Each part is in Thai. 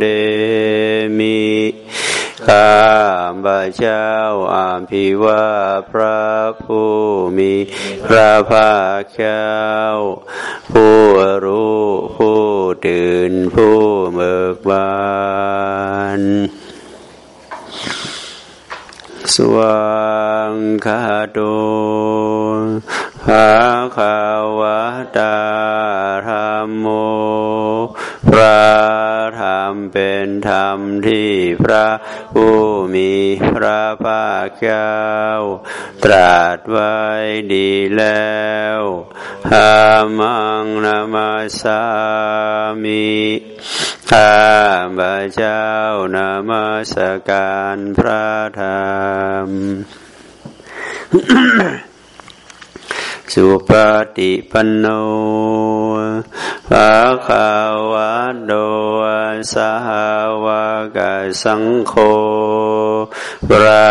เดมิข้าพระเจ้าอาภิวาพระผู้มีพระภาคเจ้า ผู้รู้ผู้ตื่นผู้เบิกบานสวังคาโตภาคาวะตา เป็นธรรมที่พระผู้มีพระภาคเจ้า ตรัสไว้ดีแล้วหามังนามาสามิข้าพระเจ้านามัสการพระธรรมสุปฏิปันโน ภาคาวะโดสาวกสังโฆพระ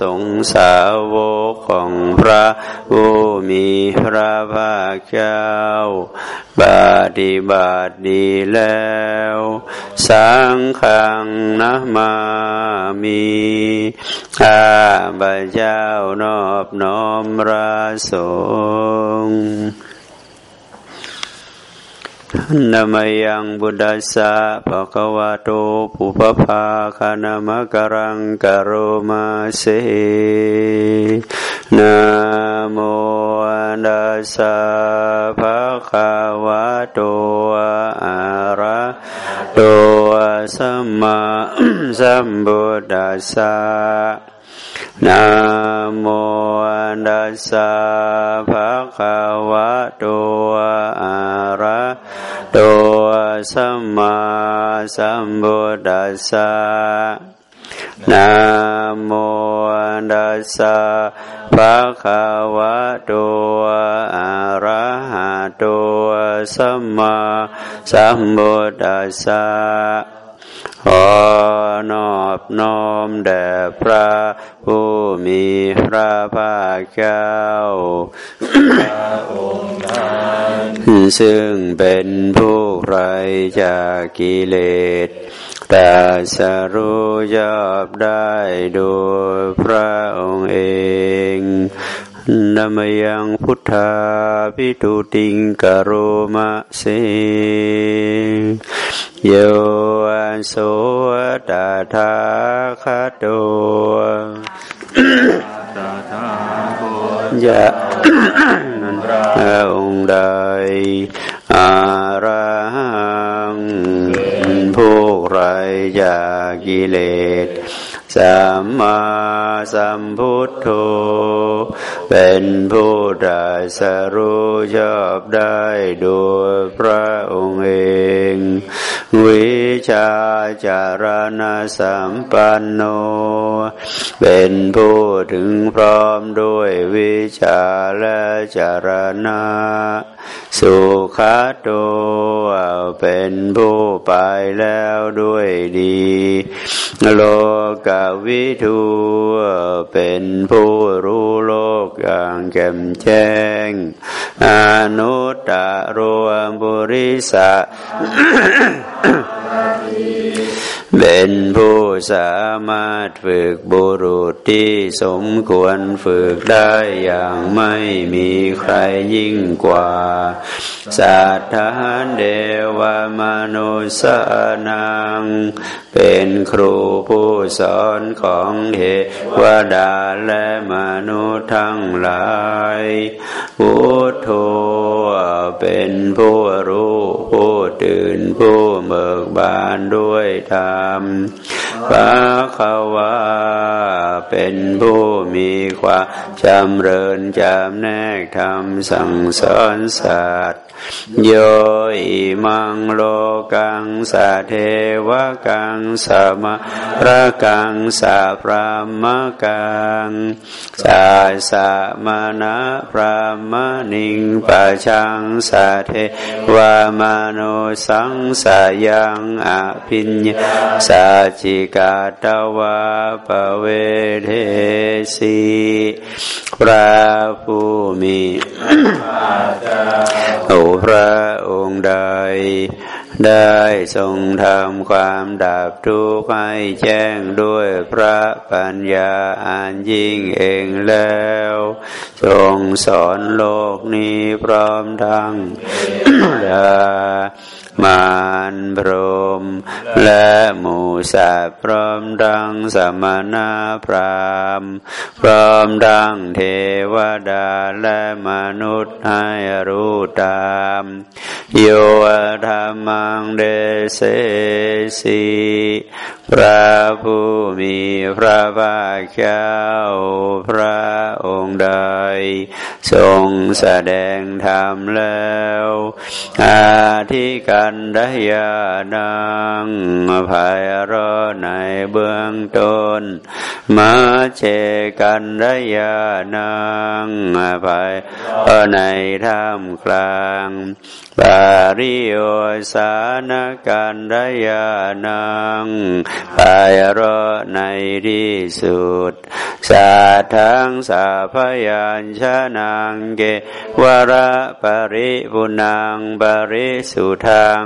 สงฆ์สาวกของพระผู้มีพระภาคเจ้าปฏิบัติดีแล้ว สังขังนะมามีข้าพระเจ้านอบน้อมราสง นามยังบุตาสะภะคะวะโตปุพพาคานามกรังกโรมาเสนะโมดัสสะภะคะวะโตอะระโตสัมมาสัมพุทธัสะนะโมดัสสะภะคะวะโต โตสัมมาสัมพุทธัสสะนะโมดัสสะภะคะวะโตอะระหะโตสัมมาสัมพุทธัสสะขอนอบน้อมแด่พระ ผู้มีพระภาคเจ้าซึ่งเป็นผู้ไรจากกิเลสแต่สรู้ยอบได้โดยพระองค์เองนามยังพุทธาพิทุติงกโรมะเสโยอันโสตถาคโต ยะพระองค์ใดอารังผู้ไรจากกิเลสสัมมาสัมพุทโธเป็นผู้ตรัสรู้ชอบได้โดยพระองค์เอง วิชาจารณสัมปันโน เป็นผู้ถึงพร้อมด้วยวิชาและจารณะ สุขโตเป็นผู้ไปแล้วด้วยดี โลกวิทูเป็นผู้รู้โลกอย่างแจ่มแจ้ง อนุตตรรวมบุริสะ เป็นผู้สามารถฝึกบุรุษที่สมควรฝึกได้อย่างไม่มีใครยิ่งกว่าสัตธานเดวมนุสนังเป็นครูผู้สอนของเทวดาและมนุษย์ทั้งหลายพุทโธเป็นผู้ ตื่นผู้เบิกบานด้วยธรรมพระขาวาเป็นผู้มีความจำเริญจำแนกธรรมสั่งสอนสัตว์ โยอิมังโลกังสะเทวกังสมะระกังสะพรามกังสาสะมานะพรามนิงปัชังสะเทวามโนสังสายังอภิญญาสัจิกาตวาปเวเทสีพระผู้มีโอพระองค์ใด ได้ทรงทำความดับทุกข์ให้แจ้งด้วยพระปัญญาอันยิ่งเองแล้ว ทรงสอนโลกนี้พร้อมทั้งดามารพรม และหมูสัตว์พร้อมดังสมณะพรามพร้อมดังเทวดาและมนุษย์ให้รู้ตาม โยธรรมังเดเสสีพระผู้มีพระภาคเจ้าพระองค์ใด ทรงแสดงธรรมแล้ว อาทิกันดยานังภายรอในเบื้องต้น มาเจกันดยานังภายในท่ามกลางปาริโยสานกันดยานังภายรอในที่สุด สาทังสาพยานชนังเกวระปริบุนังปริสุทัง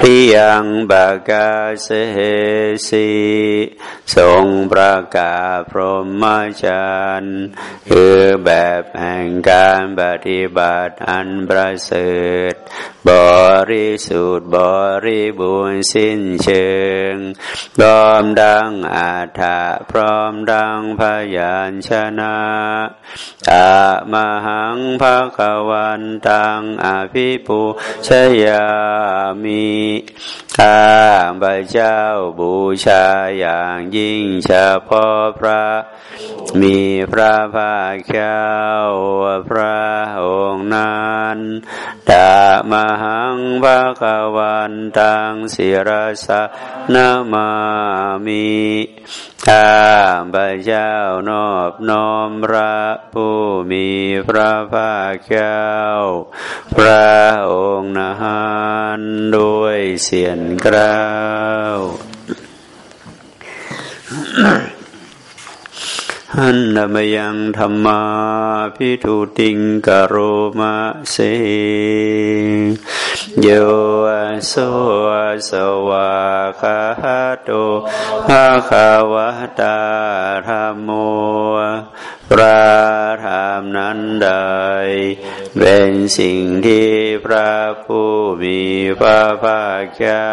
พิยังบากาเสสีทรงประกาศพรหมจรรย์คือแบบแห่งการปฏิบัติอันประเสริฐบริสุทธิ์บริบูรณ์สิ้นเชิงพร้อมดังอาถาพร้อมดังพยานชนะอามหังภะคะวันตังอภิปุชยามิข้าพระเจ้าบูชาอย่างยิ่งเฉพาะพระ มีพระภาคเจ้าพระองค์นั้นดามหังภะคะวันตังศิรสะนามามิข้าพระเจ้านอบน้อมพระผู้มีพระภาคเจ้า พระองค์นั้นด้วยเสียงกล้าวหันนมยังธรรมาพิทุติงกโรมาเส โยโสสวาคาโตภาคาวตาธรรมโมพระธรรมนั้นใดเป็นสิ่งที่พระผู้มีพระภาคเจ้า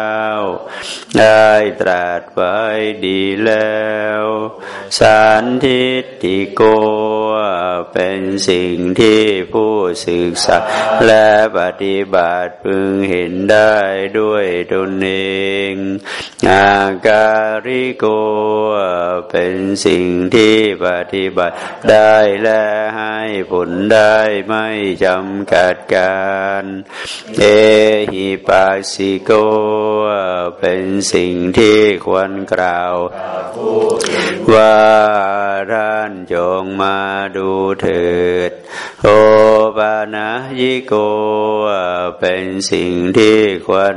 ได้ตรัสไว้ดีแล้ว สันทิติโก เป็นสิ่งที่ผู้ศึกษาและปฏิบัติพึงเห็นได้ด้วยตนเองอาการิโก เป็นสิ่งที่ปฏิบัติได้และให้ผลได้ไม่จำกัดการ เอหิปัสสิโก เป็นสิ่งที่ควรกล่าว ว่าท่านจงมาดูเถิดโอปานะยิโกเป็นสิ่งที่ควร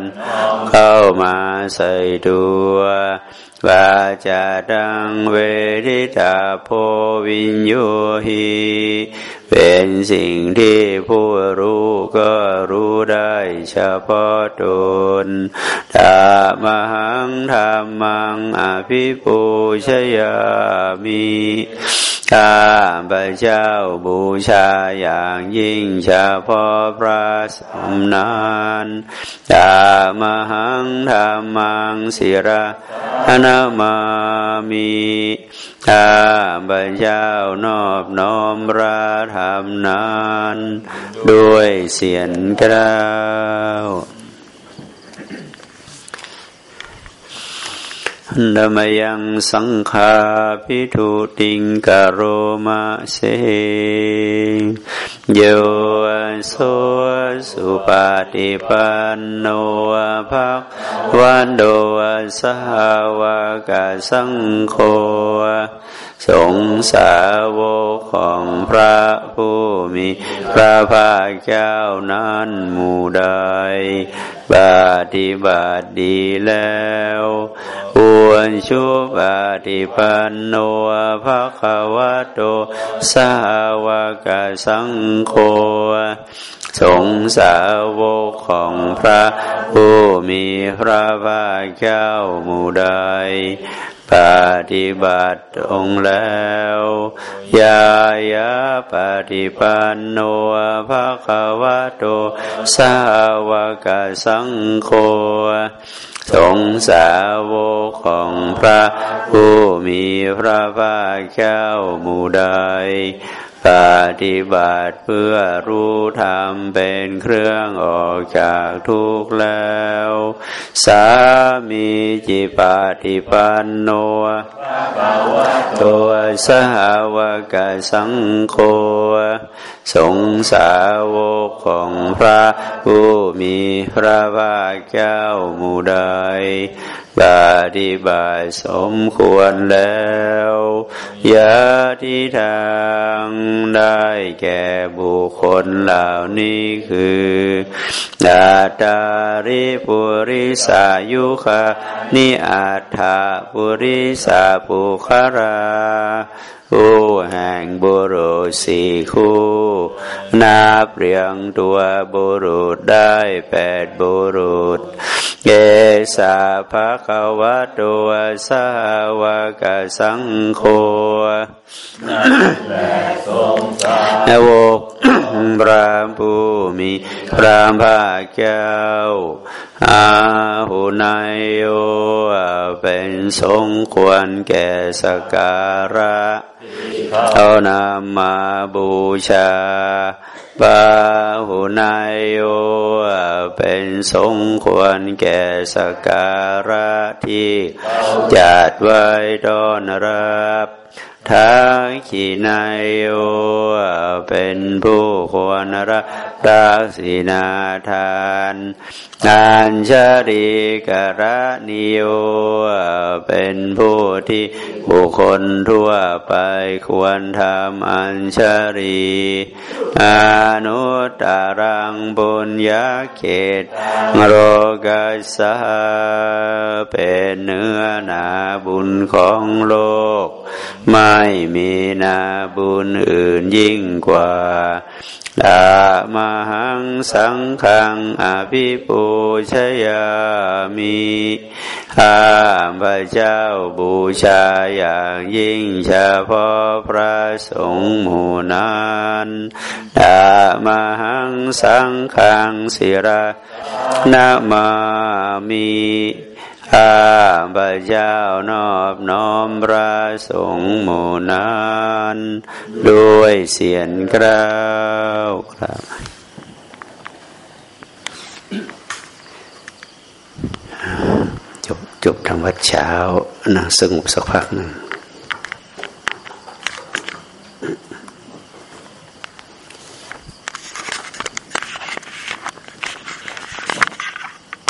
เข้ามาใส่ตัววาจาดังเวทิตาโพวิญโยหิเป็นสิ่งที่ผู้รู้ก็รู้ได้เฉพาะตนธรรมหังธรรมังอภิปูชยามิ ข้าพระเจ้าบูชาอย่างยิ่งเฉพาะพระสมนานธรรมหังธรรมังศิระนามามิข้าพระเจ้านอบน้อมพระธรรมนั้นด้วยเสียงกล้าว ดมยังสังขาพิทุติงกโรมาเสโยโสสุปาติปันโนภะวันโดสหวกสังโฆ สงสาวกของพระผู้มีพระภาคเจ้านั้นหมู่ใดปฏิบัติดีแล้วควรชุปฏิปันโนภะคะวะโตสาวกสังโฆสงสาวกของพระผู้มีพระภาคเจ้าหมู่ใด ปฏิบัติองแล้วยายาปฏิปันโนภะคะวะโตสาวกสังโฆสงสาวกของพระผู้มีพระภาคเจ้าหมู่ใด ปฏิบัติเพื่อรู้ธรรมเป็นเครื่องออกจากทุกข์แล้ว สามีจิปฏิปันโนตัวสหาวกสังโฆสงสาวกของพระผู้มีพระภาคเจ้าหมู่ใดปฏิบัติสมควรแล้ว ยาที่ทางได้แก่บุคคลเหล่านี้คืออาตาริปุริสายุคานิอาถาปุริสาปุคาราคู่แห่งบุรุษสี่คู่นับเรียงตัวบุรุษได้แปดบุรุษ เกสาภะคะวะตัวสาวกสังโฆนวก พระผู้มีพระภาคเจ้าอาหุนายโยเป็นสงควรแก่สการะเอานำมาบูชาบาหุนายโยเป็นสงควรแก่สการะที่จัดไว้ดอนรับ ทักขีนายโยเป็นผู้ควรรักศีนาทานงานชาริกระนิโยเป็นผู้ที่บุคคลทั่วไปควรทำอัญชรีอนุตารังบุญญาเขตโรกัสาเป็นเนื้อนาบุญของโลกมาไม่มีนาบุญอื่นยิ่งกว่าดามหังสังขังอภิปูชยามิข้าพระเจ้าบูชาอย่างยิ่งเฉพาะพระสงฆ์หมู่นั้นดามหังสังขังศิระนามามิ ข้าพระเจ้านอบน้อมพระสงฆ์หมู่นั้นด้วยเสียงกล้าวครับจบจบทางวัดเช้านั่งสงบสักพักหนึ่ง